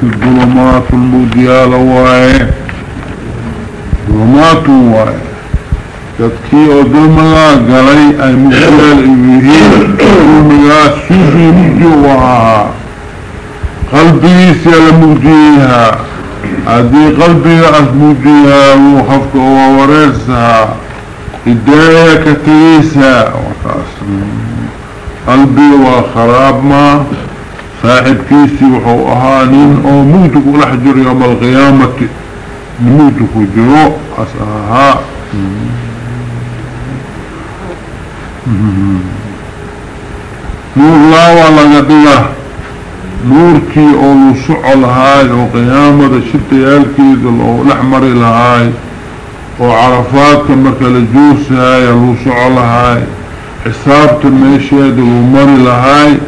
في الظلمات الموديال وايه ظلمات وايه تدكي ودلمها قلي أي موديال ايهين دلمها سوفي مجوها قلبي سيال موديها هذه قلبي أسموديها وحفك ووريسها هداية كتيسة. قلبي وخراب ما صاحب كيسي وحو أهانين أو موتك ولحجر يوم القيامة. موتك وجرو أسأها. نور لا ولا قدله نوركي أو لسعو لهاي أو قيامة شتيالكي أو الاحمر لهاي أو عرفات كمركا لجوس هاي لسعو لهاي حسابت الميشيد ومر لهاي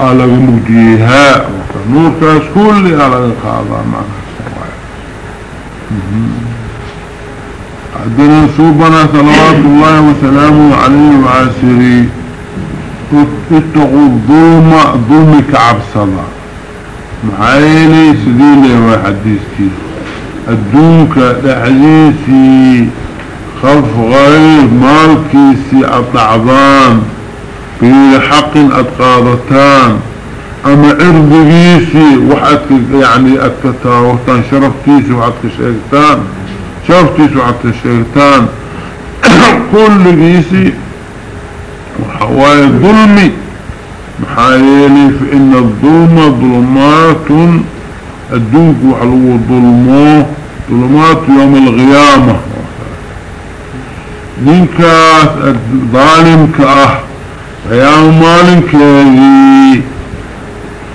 على مجيها نور كاس كل على القاضة معنا عدنا سوبنا صلوات الله وسلامه عليه وعسره اتقوا الظلم ظلمك عبصنا محايلي سديلي وحديثتي الدونك لحديثي خلف غير مالكيسي الضعبان في حق أتقاضتان. أما عرضيسي وحدك يعني أتكتاوتان شرفتيسي وحدك شيرتان. شرفتيسي وحدك شيرتان. كل جيسي وحواي ظلمي. محايلي فإن الظلم ظلمات. الدنك وحلو ظلمه. ظلمات يوم الغيامة نينكاس الظالم كأه غيام مالك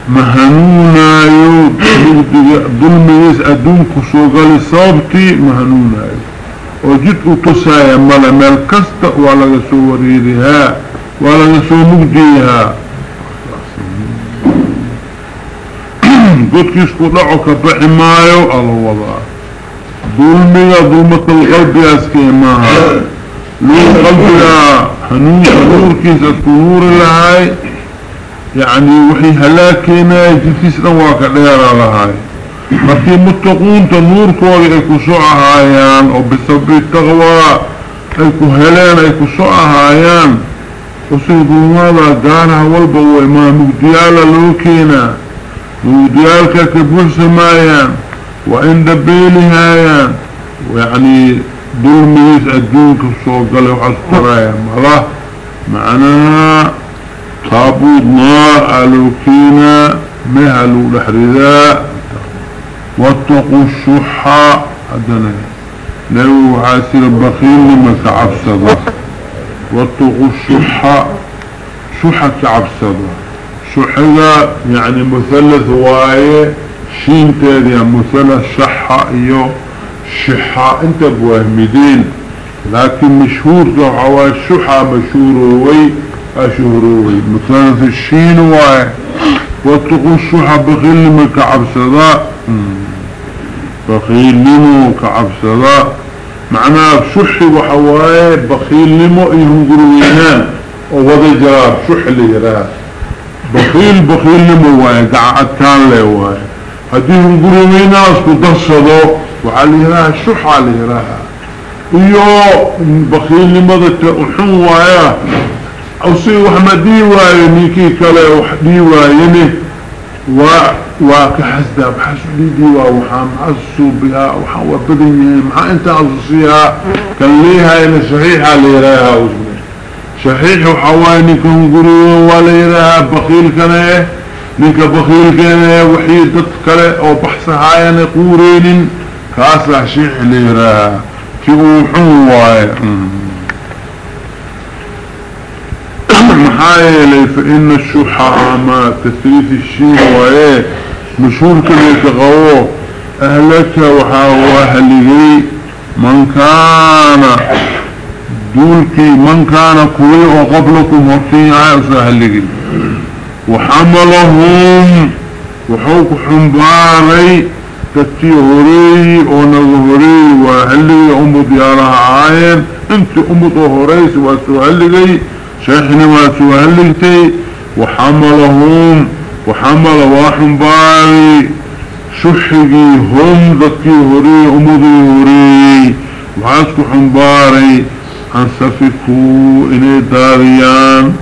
مهنونا يو ظلمي يس الدنك سوغالي صابتي مهنونا يو وجدت تسايا ملا مال كست ولا سوريدها ولا نسو مجديها. قد كيسكو دعوك بحمايو الله وضع. ظلمي ظلمة القلب ياسكي ماها لو قلبها هنور نور كيس نور لهاي يعني وحي هلاكينا نواك ديرا لهاي ay ku soo ahaayaan oo bisabi taqwa ay ku heleen ay ku soo ahaayaan وسيدومادا قارها والبا وما مقديالا لوكينا. مقديالك كبوح سمايا وإن دبيلهايا ويعني دول ميس أدونك الصوغل وحسطرايا ماذا معناها طابود نار ألوكينا مهلو لحرداء واتقوا الشحة أدنى. لو عاسر البخيل لما كعبسده واتقوا الشحة شحة عبسدة شحة يعني مثلث وايه شين تادي مثلث شحة ايو شحة انت بوهمدين لكن مشهور دعوة الشحة مشهوروي اشهروي مثلث الشين وايه واتقوا الشحة بخيل من كعبسدة بخيل منه كعبسدة معناه شحي وحواي بخيل نمو يهنقروينان ووضي جراب شح اللي يراه بخيل بخيل نمو واي قاعد كان لي واي. هدي يهنقروينان اسكو تصدو وعلي يراه شح علي يراه iyo بخيل نمضة وحن وايا. أو سي وحمدي واي نيكي كلا وحدي وايني وكحسدا بحسدي ديوا وحام عصو بها وحام وبدني محا انت عصوصيها كان ليها أنا صحيحة ليراها وزمي. صحيح وحواني كن قروا وليراها بخيل كان نيك بخيل كان وحيد تتكلا أو بحثها يعني قورين كاسع شيح ليراها كي اوحوا محايلي فإن الشحاء ما تثريف الشيء وإيه مشهور كليك غوه أهلك وحاوه أهلي. من كان دولكي من كان كوي وقبلكم وفي عائس أهلي. وحملهم وحوك حنباري تتي هوري ونظهري وأهلي أمو ديارها عاين انت سوى سوى أهلي شيخنا ما سوهلتي وحملهم وحمل وحنباري شحقي هم ذكي هري أمضي هري وعاسكو حنباري أن سفكوا إني داريان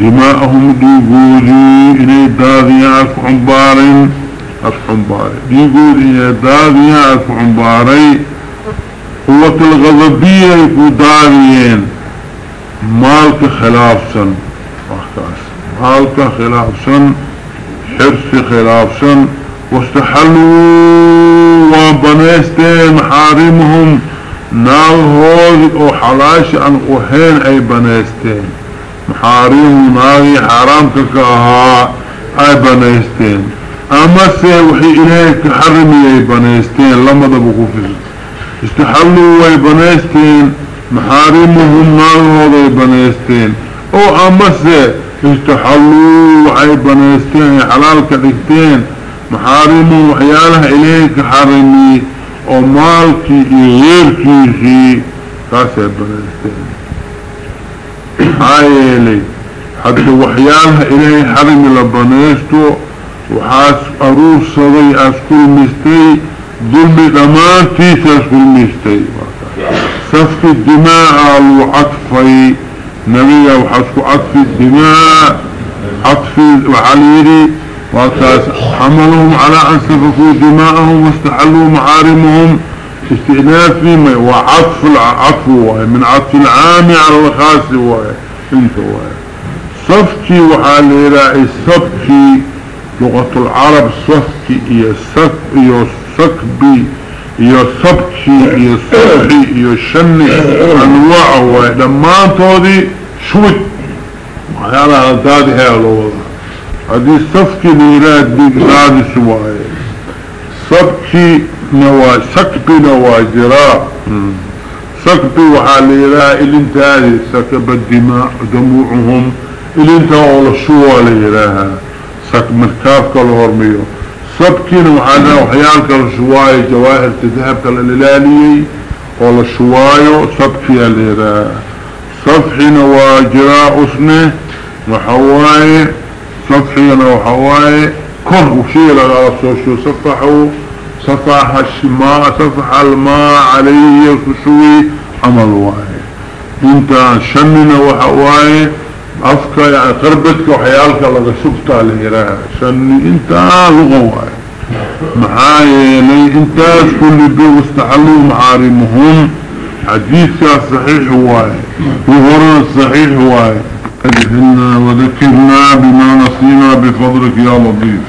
دماءهم ديقودي إني داريان عاسكو حنبارين ديقودي إني داريان عاسكو حنباري قوة الغضبية يكو داريين مالك خلافسا مالك خلافسا حرس خلافسا واستحلوا وبنيستين ناغهود أو حلاش أن اوهين أي بنيستين. محارمهم ناغي حرام كاها أي بنيستين. أما سيوحي اليك حرمي اي بنيستين لما دبقوا فيه استحلوا اي بنيستين محارمهم اي بنيستين أو أما سي استحلوا اي بنيستين حلال كدكتين. محارمه وحيالها إليك حرمي ومالكي غيركي كاسي بنستين حايلي حتى وحيالها إليه حرمي لبنستو وحاس أروس صدي أسكل مستي ظلم دمانتي أسكل مستي. سفك الدماء الوعطفي نبي وحسكو عطف الدماء عطف وحليري وكاس حملهم على أن سفكوا دماءهم واستحلوا معارمهم. استئنافي وعطف العطف من عطف العام على الخاص وهي انت وهي صفكي وحالي لغة العرب صفكي هي السك هي السكبي هي الصبكي هي الصبحي هي الشني أنواع وهي لما انتو شوت وحيالها انتادي هي الوضع هذه صفكي ليراد دي قادي سواي صفكي نوا سكبي نواجراء سكبي وحاليراء اللي انت هذه سكب الدماء دموعهم. اللي انت أول الشوى ليراها. مركاب كالهرميو سبكي نوحانا وحيالك الشواي جواهر تذهب كالالالي اول الشواي سبكي ليراها صفحي نواجراء اسمه وحواي صفحينا وحواي كر وشيء لغا سوشو صفحه صفح الشماء. صفح الماء عليه يسوي عمل واي انت شننا وحواي افكا يعني قربتك وحيالك لغا شبتا لهراها شني إنت لغا واي معايا لي إنت كل بي واستحلوا معارمهم حديثك صحيح واي. وغرنا صحيح واي. أجهلنا وذكرنا بما نصينا بفضلك يا لطيف.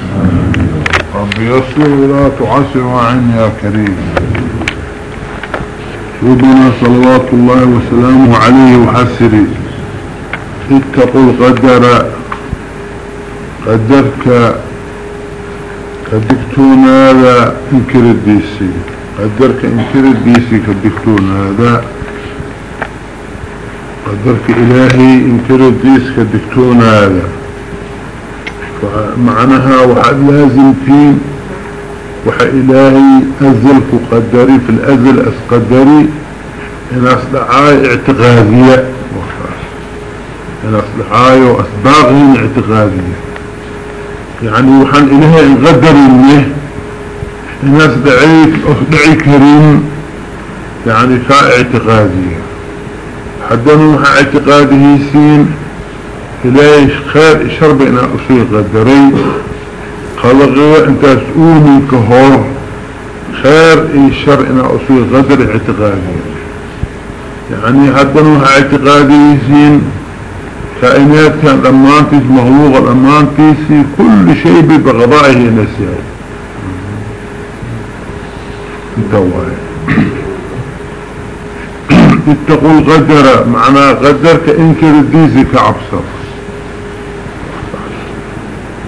رب يسر ولا تعسر وعن يا كريم. ربنا صلوات الله وسلامه عليه وحسري اتقوا القدر قدرك قدرتون هذا انكر الديسي قدرك انكر الديسي قدرتون هذا قدرك إلهي انكر الديس كدكتون هذا فمعناها وحد لازم فين وحا إلهي أزلك قدري في الأزل أسقدري إن أصدعاي اعتقادية. إن أصدعاي وأسباغهم اعتقادية. يعني وحن إلهي انقدر منه إن أصدعيك أصدعي كريم يعني كا اعتقادية. حدنا محا اعتقاده سين إلهي خير شرب إنا أصير قدري خلقه أنت تؤمن كهور خير اي شر إنا أصير قدر اعتقادي يعني حدنا محا اعتقاده سين كائنات كان الأمانتيس مخلوق الأمانتيس كل شيء بغضائه نسيه انت واحد اتقوا الغدر معنى غدرك انكر الديزي كعبصر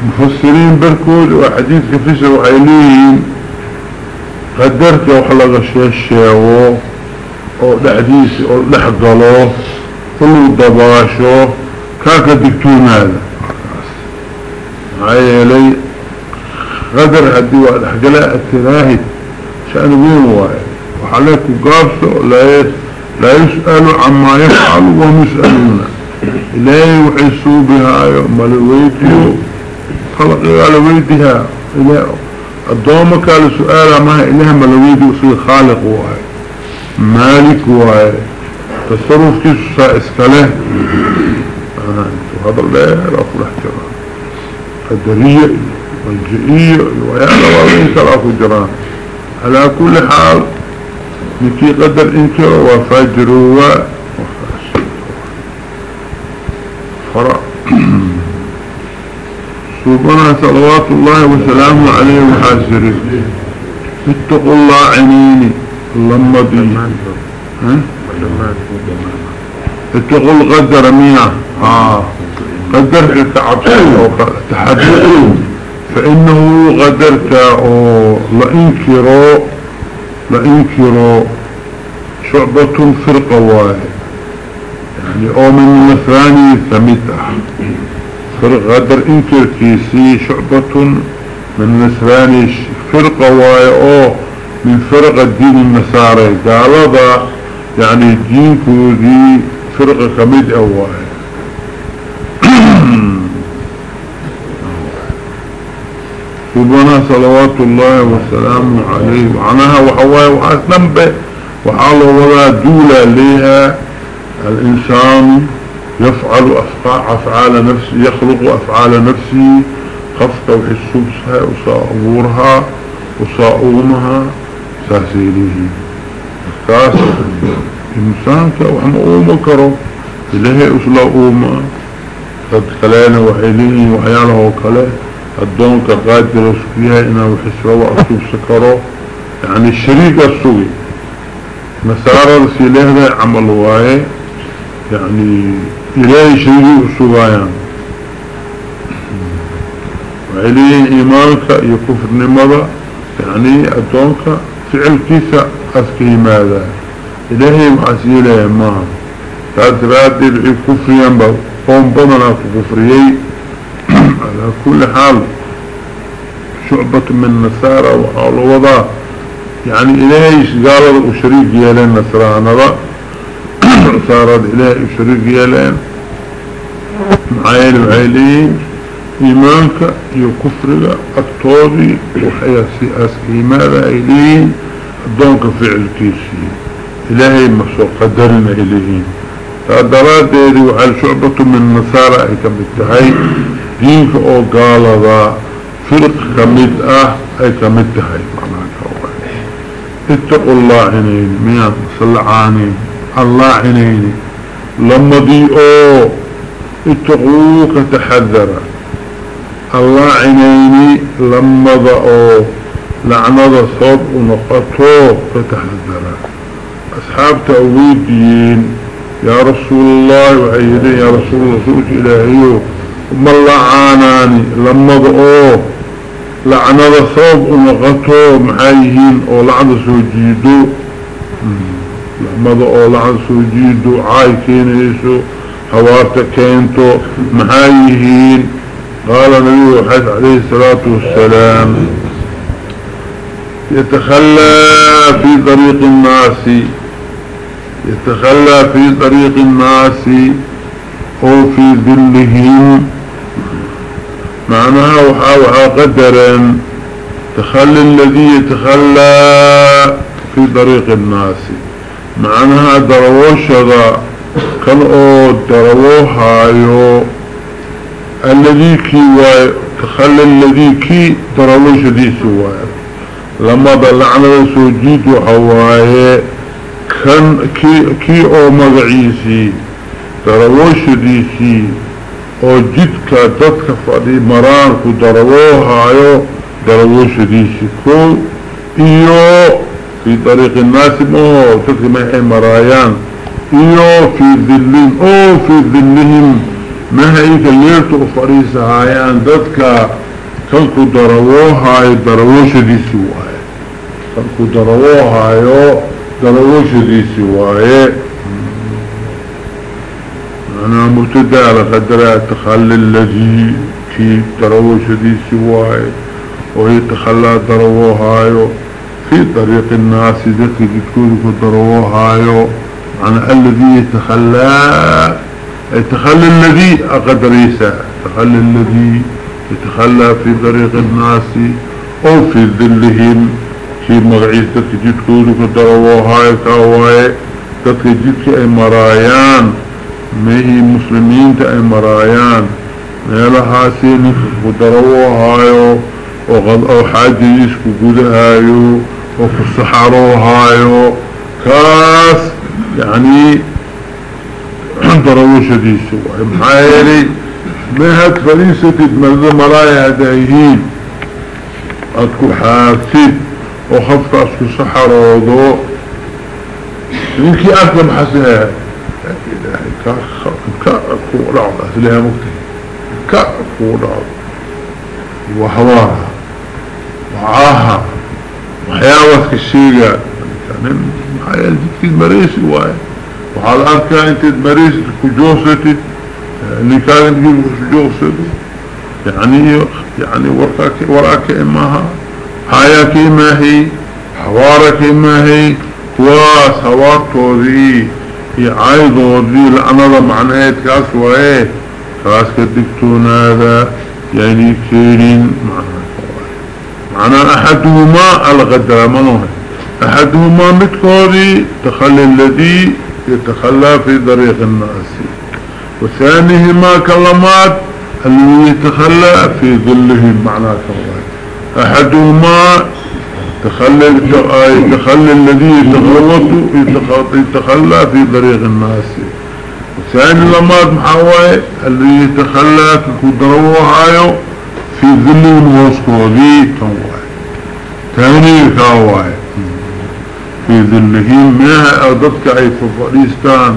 مفسرين بركود وحديث كفشة وعيلين غدرك وحلق الشيشة أو لحديث أو لحقلو كله ضباشو كاكا دكتون هذا عيلي غدر هدي وحقلاء التراهي شأن مين واحد؟ وحليك قابسه لا يس لا يسأل عما يفعل وهم يسألون إلهي وحسوا بها ملويتيو خلق على ويدها إله الدومة قال سؤال ما إله ملويدي وصي خالق واي مالك واي تصرف كيس سائسكاله هذا لا أقول احترام قدرية والجئية ويانا وإنك الأخو جران على كل حال نكي قدر انكر وفجروا فرع سبحانه صلوات الله وسلامه عليه وحاسره اتقوا الله عنيني. لما دي اتقوا القدر مياه. آه. قدر تعبسه تحدثه فإنه قدرك لإنكروا لإنكروا شعبة فرقة واحد يعني أو من النصراني ثمتة. فرق قدر انكر كيسي شعبة من النصراني فرقة أو من فرق الدين النصاري قال هذا يعني الدين كودي فرقة كميد واحد سبحانه صلوات الله والسلام عليه. وعنها وحواي وحسنم به وحاله ولا دولة لها الإنسان يفعل أفعال نفسه يخلق أفعال نفسه. خفت وحسوسها وصاورها وصاؤمها ساسيليه كاسر إنسانك وحما أومكره إلهي أسلا أوما قد كلانا وحيليه وحياله وكلاه الدونك قادر فيها إنه حسره وأصوب سكرة. يعني الشريك السوي مسار رسيله ذا عمل وايه يعني إلهي شريك السوايان وعليه إيمانك يكفر نمضى يعني الدونك فعل كيسا أسكي ماذا. إلهي محسيله ما. تأثرات الكفريان بقوم بضنا كفريين على كل حال شعبة من نصارى وحال وضع. يعني إلهي قال وشريك يالين نصرانا صارت إلهي وشريك يالين. معايل وعيلين إيمانك يكفرك الطوضي وحياسي أسكي ماذا إليه الدونك فعل كيسي إلهي مسوق قدرنا إليهين. فأدرات ديري وحال شعبة من نصارى أي كمتهي دينك أو قال ذا فرق كمد آه أي كمد هاي اتقوا الله عنين ميان صلعاني الله عنين لما دي أو اتقوك تحذر. الله عنيني لما ذا أو لعنة صوب ونقطوه تتحذر. أصحاب تأويدين يا رسول الله وعيدين يا رسول الله سوء ملعاناني لما ضعوه لعنة صوب ونغطوه محايهين أو لعنة سوجيدو. لما ضعوه لعنة سوجيدو عاي كينيسو حوارتا كينتو محايهين قال نبي حيث عليه الصلاة والسلام يتخلى في طريق الناس يتخلى في طريق الناس أو في ذلهم معناها وحا قدرا تخلي الذي يتخلى في طريق الناس. معناها درووش هذا كان أو درووها يو الذي كي تخلي الذي كي درووش دي سواي لما بلعنا سوجيد وحواي. كان كي, كي أو مغعيسي درووش دي سي oo jidka dadka fadhi maraanku darawoohaayo darawooshadiisi kow iyo fii dariiqi naasi maho dadka maxay maraayaan iyo fii dhillin oo fii dhillihim mahayka leerta u fadhiisahaayaan dadka kanku darawoohaayo darawooshadiisi waaye kanku darawoohaayo darawooshadiisi waaye أنا مبتدى على قدر تخلي الذي في دروه شديد سواي وهي تخلى دروه هايو في طريق الناس ذكي تكون دروه هايو عن الذي يتخلى تخلي الذي أقدر يسا تخلي الذي يتخلى في طريق الناس أو في ذلهم في مغعيس تتجد كودو كدرووهاي كاواي تتجد اي مرايان. مهي مسلمين تأي مرايان ميلها سيني كدرووهايو وغض أو حاجة يسكو قدهايو الصحراء كاس يعني دروشة دي سواء محايلي مهد فريسة تدمرد مرايا هدايهين ادكو حاكتد وخفت اسكو سحراء يمكن اكلم حسنها كأكو رعب أسلها مكتب كأكو رعب وحوارها وعاها وحياوتك الشيقة يعني حياة جدك المريسي واي وحال أركا انت المريسي كجوستي اللي كان تجيب كجوستي يعني يعني وراك وراك إماها حياك إما هي حوارك إما هي كواس حوارتو ذي عايضو ذي لأنا معناه كاس وايه كاس كدكتون هذا يعني كيرين معنى أحدهما الغدر منه. أحدهما متكوري تخلي الذي يتخلى في طريق الناس. وثانيهما كلمات الذي يتخلى في ظله معنى كواه أحدهما تخلى يتخلى الذي يتغوط يتخلى في طريق الناس. وثاني لمات محاوي الذي يتخلى كدروه في ظل وسطوذي كواي تاني كواي في ظلهم ما أددك أي ففريستان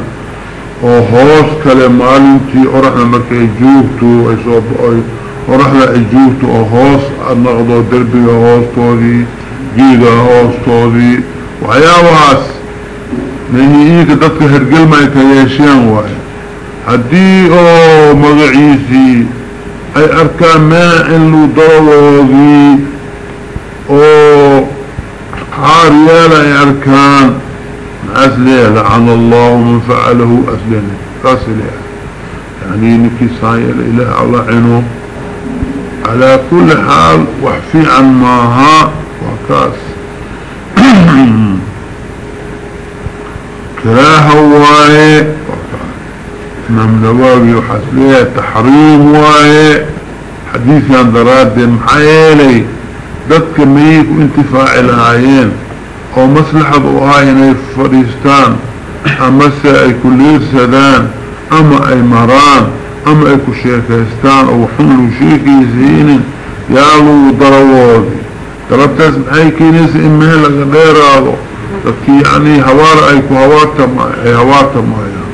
وهوس كلمالنتي أرحنا مركي جوبتو أي أرحنا جوبتو وهوس النغضو دربي وهوس طوذي جيدا هوس طوذي وحياواس نهي إيك ددك هرقل ما يكياشيان واي. هدي أو مغعيسي أي أركان ما إنو ضوضي أو حاريالا أي أركان اسليه لعن الله من فعله اسليه قاسليه يعني نكي صاير إله الله عنه على كل حال وحفي عن ماها وكاس كراها وايه امام نواوي وحسليه تحريم وايه حديث عن دراد محايلي. ضدك ميك وانتفاع الهايين أو مصلحة وهاين أي فريستان. أما اي كلير سدان. أما أي مران. أما أي كشيكيستان أو حملوا شيكي زين يالو ضروادي دربتاس محاي كينيس امه لغا غير هذا يعني هوار اي كهوارتا ما اي هوارتا ما يعني.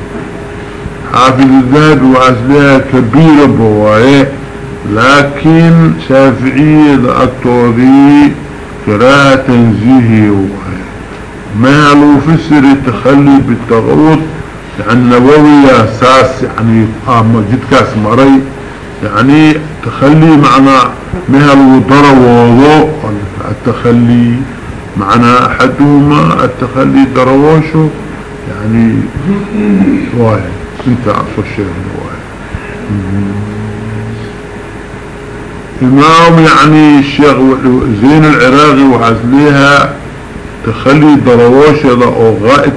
حافظ الذهب وعسلها كبيرة بوايه لكن شافعية الطوري كراهة تنزيهي ما لو فسر التخلي بالتغوط يعني نووي أساس يعني آه جد كاس مري. يعني تخلي معنا مهل ضروضو التخلي معنا أحدهما التخلي درووشه يعني واحد. انت عصر الشيخ الواحد إمام يعني الشيخ زين العراقي وحزليها تخلي درواشة أو غائد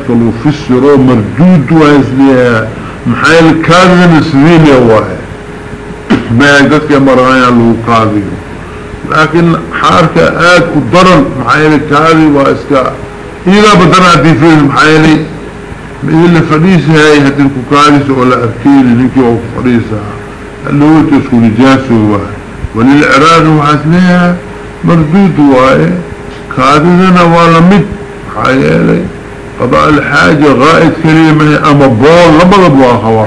فسرو مردود وحزليها. محايل كاذن سبيل يواهي ما يقدك يا مرايا له قاضي لكن حاركة آد ودرن محايل كاذي واسكا. إذا بدنا دي فيه محايلي بإذن فريسة هاي هدي الكوكاليس ولا أركيل نكي وفريسة اللي هو تسكو نجاسه وللعراض وحسنها مردود واي كادنا ولا مد حيالي قضاء الحاجة غائد كريمة أما بول لبضب واخوا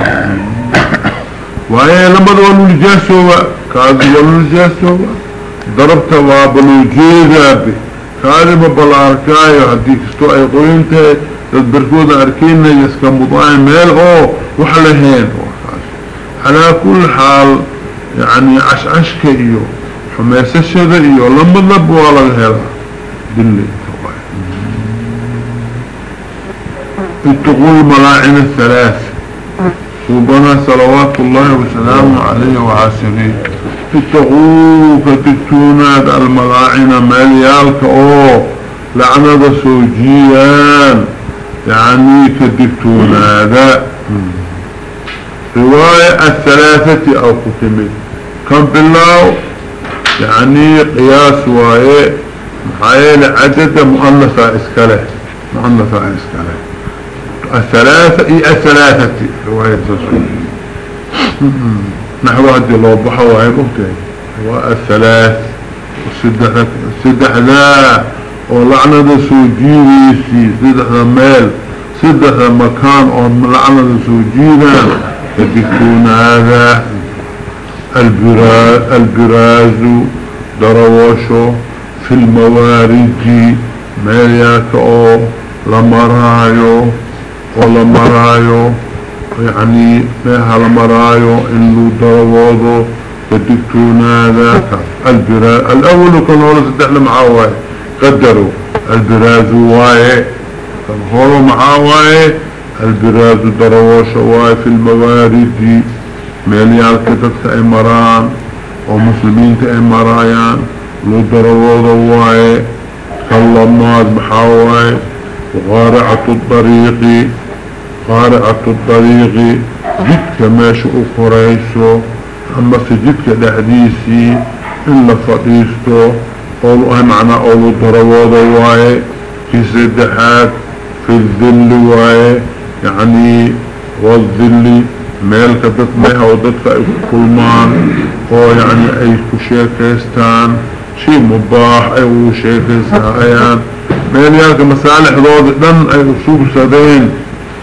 وهي لبض ولو الجاسوا كاد ولو الجاسوا ضربت وابلو جيدا بي كادما بالاركايو هديك استو اي قوينته تدبركود اركينا يسكا مضاعي ميل أو وحلهين على كل حال يعني عش إيو حماسة شذا إيو لما ضب ولا الهلا. بالليل اتقوا الملاعن الثلاث. صوبنا صلوات الله وسلامه عليه وعاسره اتقوا فتكتونات الملاعين ماليالك أو لعنة سوجيان يعني كدكتون هذا رواية الثلاثة أو كتمت كم بالله؟ يعني قياس واية. محايل عدد مؤنثة إسكاله. مؤنثة إسكاله. الثلاثة إي الثلاثة رواية سوجيان نحو هدي الله بحوا وهي مبتعي والثلاث السدح ذا ولعنة سوجيريسي سدح مال. سدح مكان. ولعنة سوجيرا يدكتون هذا. البراز, دروشو في الموارد مالياك أو لمرايو. ولمرايو. يعني ماها لمرايو انو دروضو يدكتونا ذاك البراز الأول كان هو سدح معاواي قدروا البراز واي هو معاواي البراز دروش واي في الموارد ميليال كتبت اي مران ومسلمين تأي مرايان لو دروضو واي كاللمات بحاواي وغارعة الطريق قارعة الطريق جدك ماشي أخريسو أما سجدك الحديثي إلا فقيستو. قولوا معنى أولو دروضة واي في سدحات في الظل واي. يعني والظل ميلك دتمها ودتك كلمان. هو يعني أي كشيكيستان شيء مباح أي وشيكيستان ميل يالك مسالح ضوض دن أي أصوب سدين.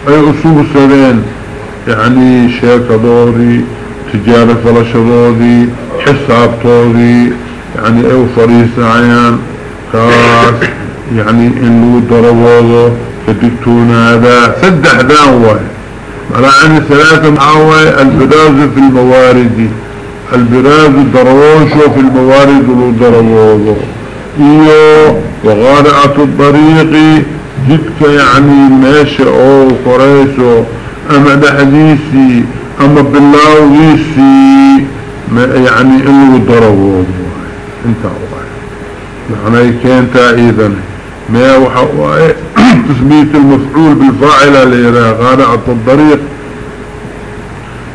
أي أصول السبين يعني شيكة دوري تجارة فلشدودي حساب طوري يعني اي فريسة عيان كاس يعني انو دربوضو كدكتون هذا. سدح على عن ثلاثة معاوي البراز في الموارد. البراز دروشو في الموارد لو دربوضو ايو وغارعة الطريق. جدك يعني ماشي أو قريسو اما دحديسي اما باللاويسي يعني إنه ضربوه أنت واحد معنى كانتا أيضا ما وحوائي تثبيت المفعول بالفاعل اللي غارعة الطريق.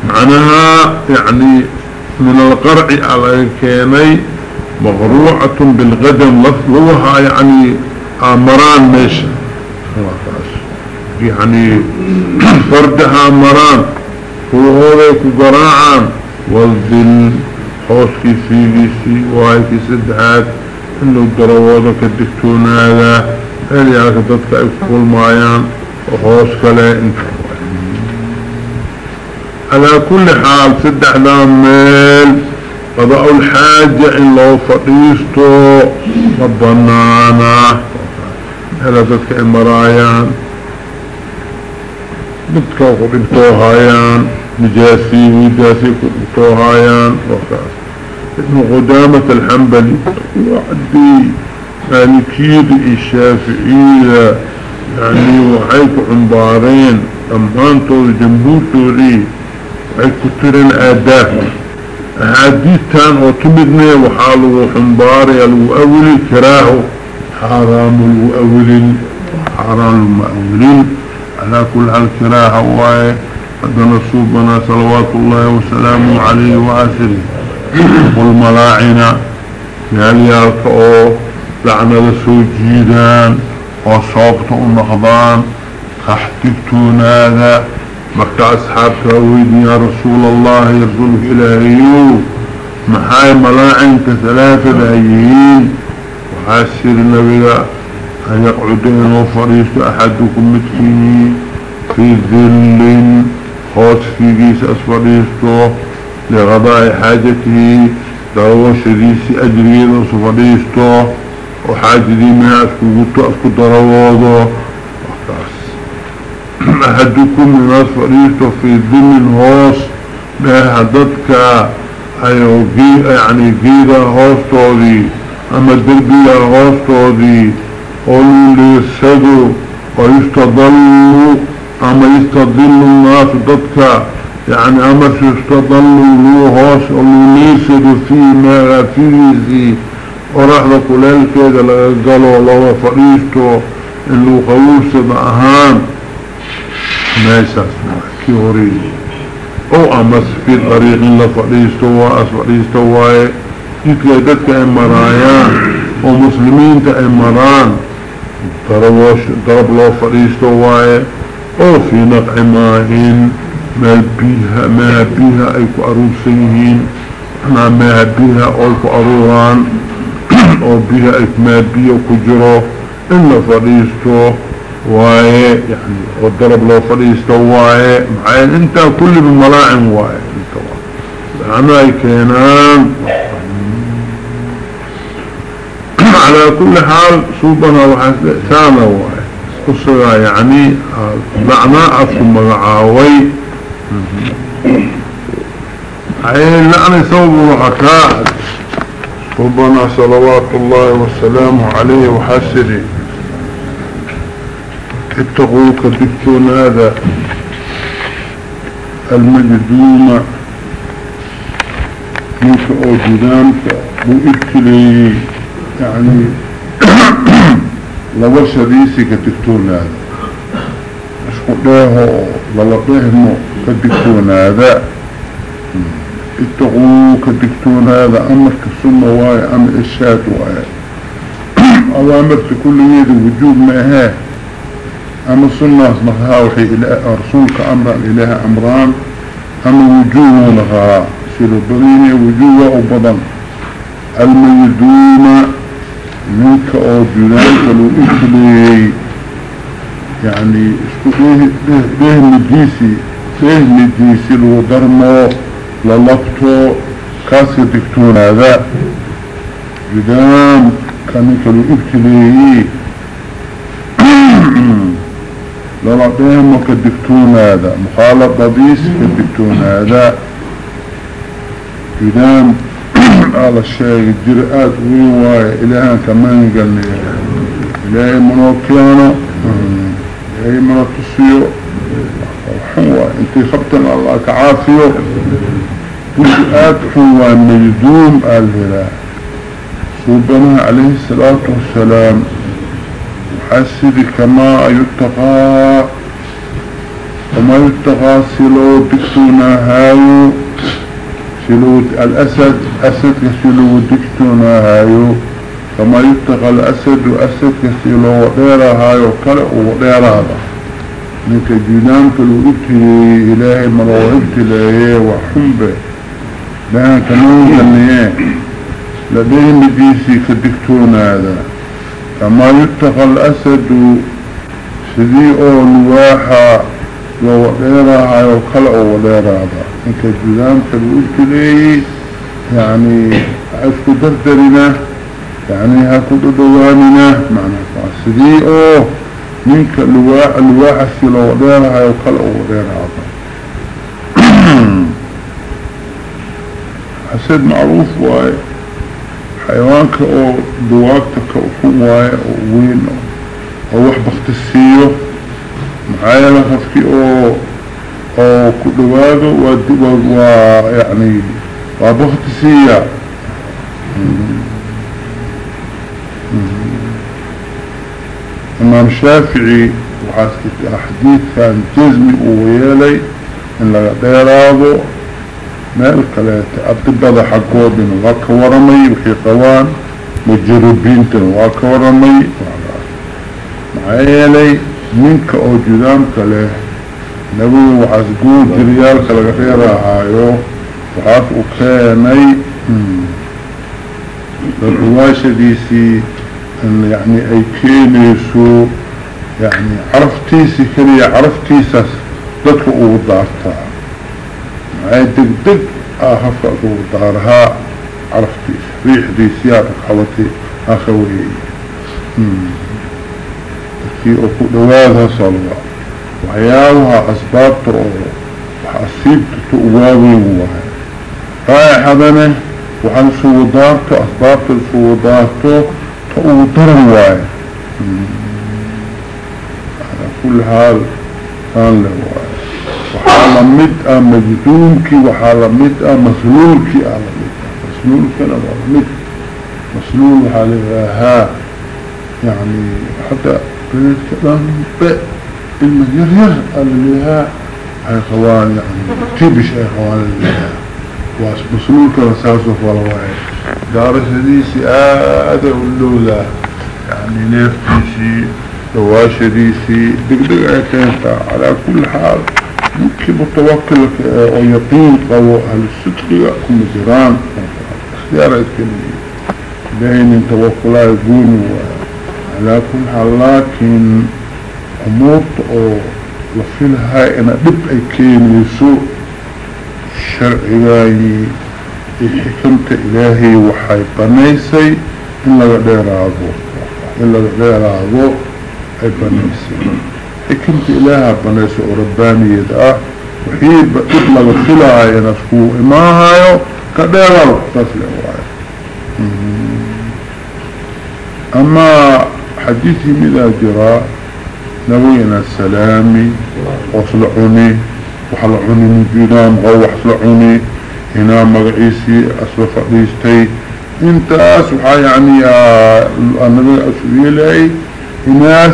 معناها يعني من القرع على كيني مغروعة بالغدم لفظها يعني آمران ماشي. يعني فردها مران وهذا كقراعا والذل حوسكي سيديسي وهايكي سدحات انه الدروضة كدكتون هذا اللي عاك ضدك كل مايان وحوسك لا إنت. على كل حال سدح لاميل قضاء الحاجة ان لو فقيستو ربنانا هذا ذاتك المرايان ذاتك وقبنتوهايان نجاسي ويجاسي قبنتوهايان وكاس ابن غدامة الحنبلي وعدي مالكيد الشافعية يعني وحيك عمبارين أمانتو الجمهور لي وحيك كترين آداب حديثان وتمدني وحالو حنباري الوأولي كراهو. حرام المؤولين حرام المؤولين على كل الكراهة واي قد نصوبنا صلوات الله وسلامه عليه وآسره والملاعنة ياليالك أو لعنة سوجيدان وصوبت النقضان تحتكتون هذا. مكة أصحابك أويد يا رسول الله يرسلك إلهيو محاي ملاعن كثلاثة بأيهين وحاسر النبي أن يقعدين وفريس أحدكم متكيني في ذل خوت في جيس أسفريستو لغضاء حاجته؟ دروش ديسي أجريد وصفريستو وحاجة دي ما أسكو قلتو أسكو دروضو أحدكم من أسفريستو في ذل هوس ما حددك أيو يعني جيدا دي أما الدربية الغوصة قولوا ليسدوا ويستضلوا أما يستضل الناس ضدك يعني أما تستضلوا هوس اللو ليسد في ما فيه ورحلة كلال كذا قالوا الله فريستو اللو خوص بأهان ما يساس كي هريد أو امس في طريق الله فريستو وأس فريستو واي. يكي ددك امرايان ومسلمين تأمران ضرب الله فريستو واي أو في نقع ماهين. ما بيها ما بيها اي كأروسيهين ما ما بيها أو كأروران أو بيها اي ما بيها كجرو إلا فريستو واي يعني وضرب الله فريستو واي. معين إنت كل بملاعن واي. إنت واي. أنا كينان على كل حال صوبنا وحسن سانا واي قصة يعني معنى أفهم مغعاوي عين لأني صوب وحكاء ربنا صلوات الله والسلام عليه وحسره اتقوك دكتون هذا المجدوم. منك اوجدانك مؤكلي يعني لو شديسي كدكتون هذا اشقلاه للقيهم كدكتون هذا اتقوك دكتون هذا امرك السنة واي أمر اشهاد واي. اوامرت كل يد وجوب ماهاه اما السنة اسمها وحي رسولك أمر الاله أمران. اما وجوه لها. سيلو بغيني وجوه أو بضن. الميدون منك أو جلانك لو اكلي يعني به مديسي به مديسي لو درمو للبطو كاسي دكتون هذا. جدام كان كانوا ابتليه لولا بهم كالدكتون هذا. مخالط بيس كالدكتون هذا. جدام على الشيء الجرآت ويواي إلهان كمان قال لي إلهي منوكيانو إلهي منوكسيو حوا انتي خبتنا الله كعافيو جزءات حوا ملدوم الهلا صوبنا عليه الصلاة والسلام. حسد كما يتقى. وما يتقى سلو دكتونا هايو. سلو الأسد. أسد كسلو دكتونا هايو كما يتقى الأسد أسد كسلو غير هايو كلا وغير هذا منك جنان كلو ابتلي إلهي مرو ابتلي وحنبه لها كنون كنيه لديه مجيسي كدكتونا هذا. كما يتقى الأسد سذي أو الواحة وغيرها وخلق وغيرها. انك الجلام تقولت لي يعني عشق دردرنا يعني هكذا دواننا معنى سذي أو منك الواحة الواحة سلو وغيرها وخلق وغيرها حسد معروف واي حيوانك أو دواكتك أو واي أو وين أو وح بختسيه معايا لخفكي أو أو كدواده و يعني وبختسيه امام شافعي وحاسكت احديث كان جزمي وويالي ان لغا ديراده مال كلاته أدبض حقودين وكورمي وحي قوان مجربين وكورمي معايلي منك او جدام كله نبو وحسقو جريال كالغفيرة هايو وحاف وكاني الرواشة ديسي يعني أي كينيسو يعني عرفتيسي كلي عرفتيساس دكو اوضارتها معاي دق دق اهفا ذو دارها عرفتي. ريح دي سيارة حوتي آخوي. كي أكو دوادها صلوة وحياوها أسباب ترعو وحاسيب تتقواوي وها رايح هذا وحن سودارتو اسباب السودارتو تقودر واي. على كل حال كان له واي. وحال مد مجدومك وحال مد مسلولك على مد مسلولك أنا مد مسلول حالها يعني حتى بيت كلام بئ المجرير اللي لها هاي خوان يعني تبش هاي خوان لها ومسلول كرساسه ولا واحد. دار سديسي آده اللولة يعني نفتيسي دواشديسي دقدق عكينتا على كل حال ممكن متوكل ويقين قوة أهل الصدق كم جيران اختيارات كلمة بين توكلا يقول على كل حال لكن أمور أو لفلها إن دب أي كينيسو شرعي حكمة إلهي وحي بنيسي إلا غير عضو. إلا غير عضو أي بنيسي. حكمة إلهي بنيسي ورباني يدعى وحي بإطلق الخلعة ينسكو إماها كدير تسلع واحد أما حديثي ماذا جرى نوينا السلامي وصلعوني وحلعوني مجينام غوح صلعوني هنا مقعيسي أسوى فقديستي. إنت أسوحا يعني النبي أسوي لي ناس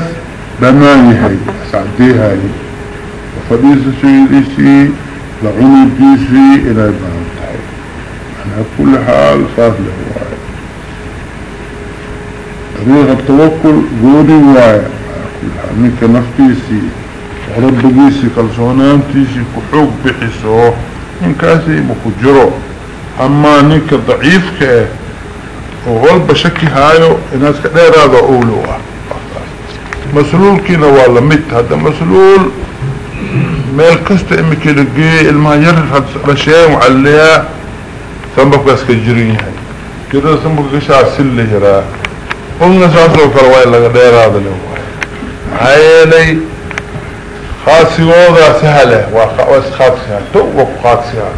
بماني هاي أسعدي هاي وفقديس سيديسي لعوني بيسي إلى بانتهي أنا كل حال صار له طريق التوكل قولي واي. منك نفتيسي وربقيسي كالسونانتيسي كحوق بحسو منكاسي بكجرو أما نك ضعيف كه وغلب شكي هايو الناس كدير هذا اولوه مسلول كينا والله مت هذا مسلول ميل كست أمك لقي الما يرفض رشاء وعليها سنبك بس كجرين هاي كده سنبك قشع سلي هراء قلنا ساسو كرواي لغا دير هذا له عيلي خاصي وضع سهلة وخاص خاصها توقف خاصها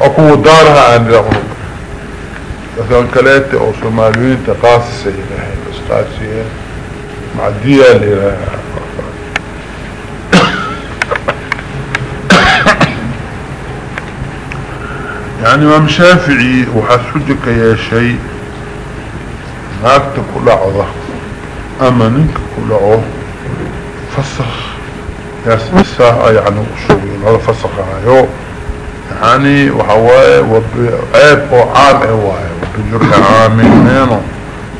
اكو دارها عن رغم مثلا كلاتي أو سوماليين تقاسي سيدة بس قاسية معدية لها يعني ما شافعي وحسودك يا شيء ku dhacda ama ninka ku dhaco fasakh yaasisaa yani usugiy lala fasakhayo يعني وحواي وعيب وعام اواي وبجرح عامي مينو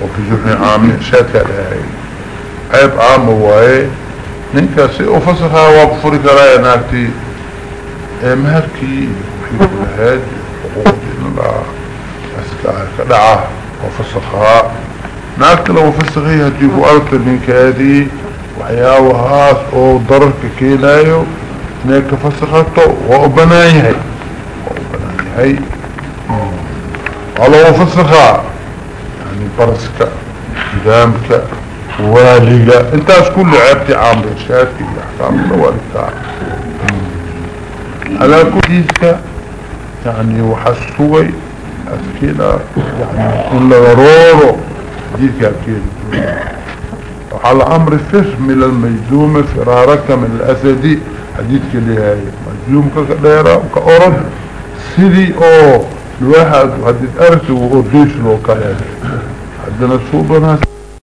وبجرح عامي شاكا لهاي عيب عام اواي نينكا سي افسخها وابفري كرايا ناكتي. مهركي. وحي كل هاد وقود الله اسكار كدعاه وفسخها. naagta lagu fasakhay haddii ku aragto ninka adii وحياة هاس أو ضرك كيلايو نيك فسخته وابنايه وابنايه على وفسخة. يعني برسكة جامكة والقة انت هاش كل عبتي عام رشاتي احكام الوالكة على كل جيسكة يعني وحسوي اسكيلة يعني كل غرورو جيسكة كيلة وعلى أمر فر من المجدوم فرارك من الأسد. حديثك اللي هاي. مجدوم كديرة وكأورد سيدي أو الواحد حديث أرسي وقرديش له كهذا حدنا الصوبة ناس